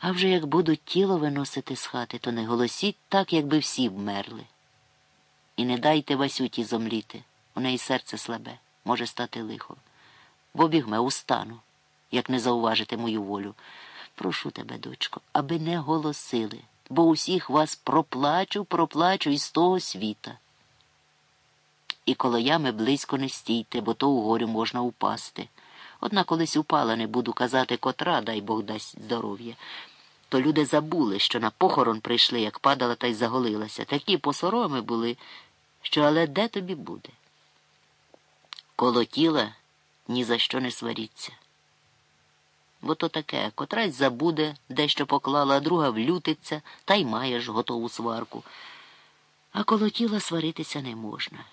А вже як будуть тіло виносити з хати, то не голосіть так, якби всі вмерли. І не дайте Васюті зомліти, у неї серце слабе, може стати лихо. В обігме устану, як не зауважите мою волю. Прошу тебе, дочко, аби не голосили, бо усіх вас проплачу, проплачу із того світа. І коло ями близько не стійте, бо то у горю можна упасти. Одна колись упала, не буду казати котра, дай Бог дасть здоров'я. То люди забули, що на похорон прийшли, як падала та й заголилася. Такі посороми були, що але де тобі буде? Коло тіла ні за що не сваріться. Бо то таке, котрась забуде, дещо поклала, а друга влютиться, та й маєш готову сварку. А коло тіла сваритися не можна.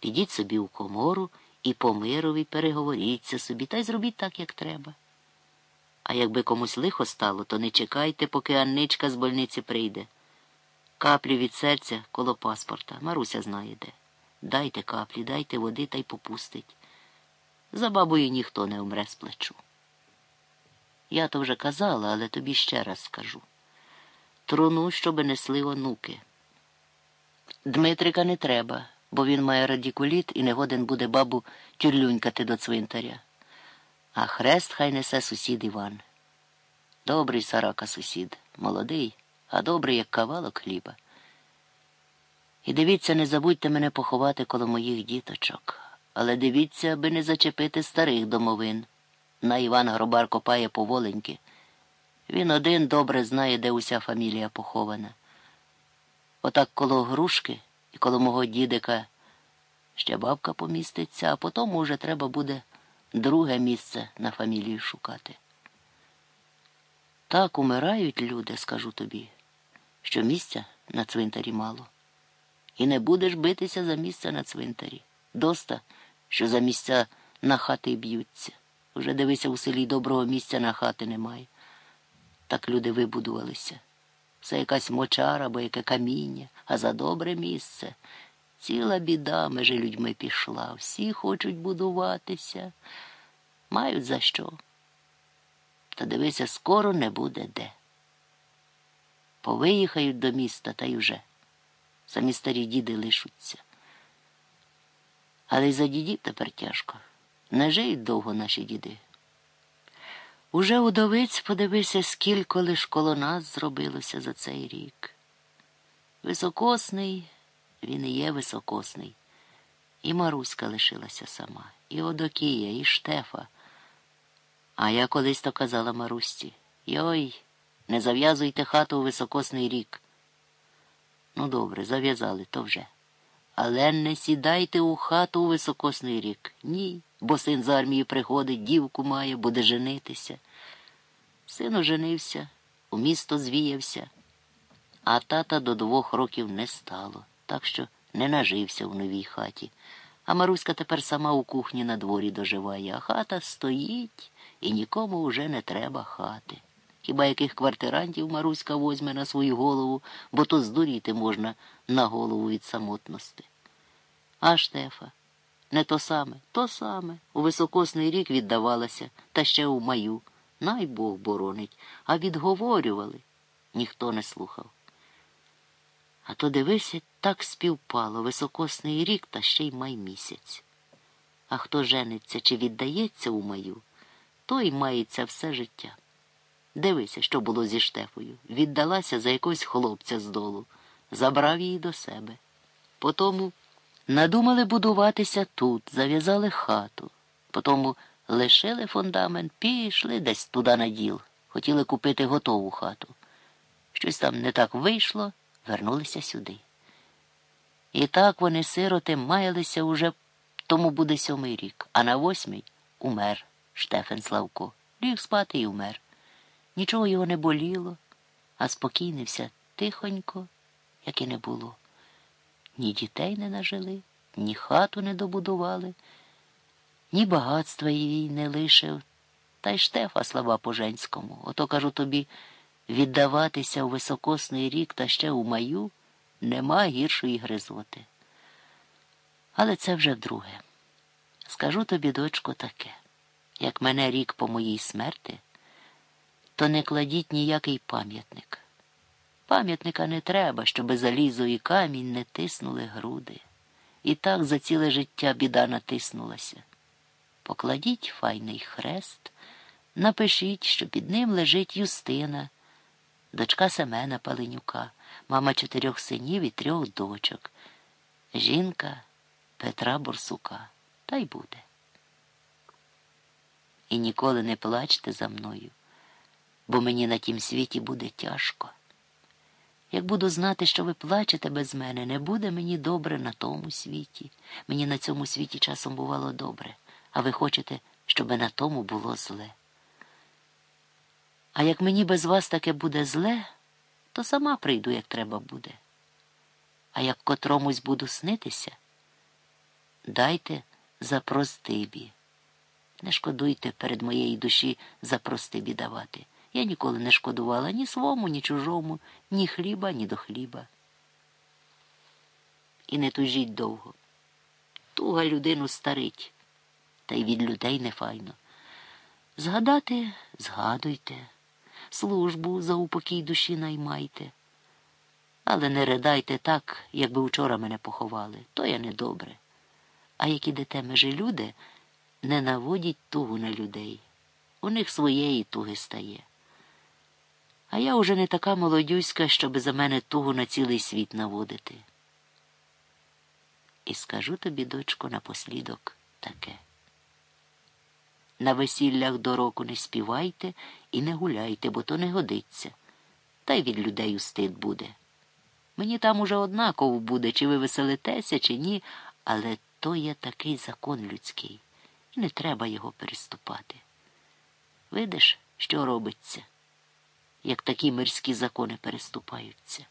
Підіть собі у комору і по мирові переговоріться собі, та й зробіть так, як треба. А якби комусь лихо стало, то не чекайте, поки Анничка з больниці прийде. Каплі від серця коло паспорта. Маруся знає де. Дайте каплі, дайте води та й попустить. За бабою ніхто не умре з плечу. Я то вже казала, але тобі ще раз скажу. Труну, щоби несли онуки. Дмитрика не треба, бо він має радікуліт і не годен буде бабу тюрлюнькати до цвинтаря. А хрест хай несе сусід Іван. Добрий сарака сусід, молодий, а добрий, як кавалок хліба. І дивіться, не забудьте мене поховати коло моїх діточок, але дивіться, аби не зачепити старих домовин. На Іван Гробар копає поволеньки. Він один добре знає, де уся фамілія похована. Отак коло грушки і коло мого дідика ще бабка поміститься, а потім уже треба буде друге місце на фамілію шукати. Так умирають люди, скажу тобі, що місця на цвинтарі мало. І не будеш битися за місце на цвинтарі. Доста, що за місця на хати б'ються. Вже дивися, у селі доброго місця на хати немає. Так люди вибудувалися. Все якась мочара або яке каміння, а за добре місце. Ціла біда межи людьми пішла. Всі хочуть будуватися. Мають за що. Та дивися, скоро не буде де. Повиїхають до міста та й вже. Самі старі діди лишуться. Але й за дідів тепер тяжко. Не жиють довго наші діди. Уже удовиць подивися, скільки лиш коло нас зробилося за цей рік. Високосний, він і є високосний. І Маруська лишилася сама, і Одокія, і Штефа. А я колись то казала Марусті Йой, не зав'язуйте хату у високосний рік. Ну, добре, зав'язали то вже. Але не сідайте у хату у високосний рік. Ні, бо син з армії приходить, дівку має, буде женитися. Син оженився, у місто звіявся, а тата до двох років не стало, так що не нажився в новій хаті. А Маруська тепер сама у кухні на дворі доживає, а хата стоїть і нікому вже не треба хати. Хіба яких квартирантів Маруська возьме на свою голову, бо то здуріти можна на голову від самотності. А Штефа, не то саме, то саме. У високосний рік віддавалася, та ще у маю. Най Бог боронить, а відговорювали. Ніхто не слухав. А то дивися, так співпало високосний рік та ще й май місяць. А хто жениться чи віддається у маю, той мається все життя. Дивися, що було зі Штефою. Віддалася за якогось хлопця з долу, забрав її до себе. Потому надумали будуватися тут, зав'язали хату. Потому лишили фундамент, пішли десь туди на діл. Хотіли купити готову хату. Щось там не так вийшло, вернулися сюди. І так вони, сироти, маялися уже тому буде сьомий рік, а на восьмий умер Штефен Славко. Ліг спати і умер. Нічого його не боліло, а спокійнився тихонько, як і не було. Ні дітей не нажили, ні хату не добудували, ні багатства їй не лишив, та й штефа слава по женському. Ото кажу тобі, віддаватися у високосний рік та ще у маю нема гіршої гризоти. Але це вже вдруге. Скажу тобі, дочко, таке, як мене рік по моїй смерти то не кладіть ніякий пам'ятник. Пам'ятника не треба, щоби залізо і камінь не тиснули груди. І так за ціле життя біда натиснулася. Покладіть файний хрест, напишіть, що під ним лежить Юстина, дочка Семена Паленюка, мама чотирьох синів і трьох дочок, жінка Петра Борсука. Та й буде. І ніколи не плачте за мною, бо мені на тім світі буде тяжко. Як буду знати, що ви плачете без мене, не буде мені добре на тому світі. Мені на цьому світі часом бувало добре, а ви хочете, щоб на тому було зле. А як мені без вас таке буде зле, то сама прийду, як треба буде. А як котромусь буду снитися, дайте за простибі. Не шкодуйте перед моєї душі за простибі давати. Я ніколи не шкодувала ні свому, ні чужому, ні хліба, ні до хліба. І не тужіть довго. Туга людину старить, та й від людей не файно. Згадати згадуйте, службу за упокій душі наймайте. Але не ридайте так, якби вчора мене поховали, то я недобре. А як ідете межі люди, не наводіть тугу на людей. У них своєї туги стає. А я уже не така молодюська, щоби за мене тугу на цілий світ наводити. І скажу тобі, дочко, напослідок таке. На весіллях до року не співайте і не гуляйте, бо то не годиться. Та й від людей устид буде. Мені там уже однаково буде, чи ви веселитеся, чи ні, але то є такий закон людський, і не треба його переступати. Видиш, що робиться? як такі мирські закони переступаються.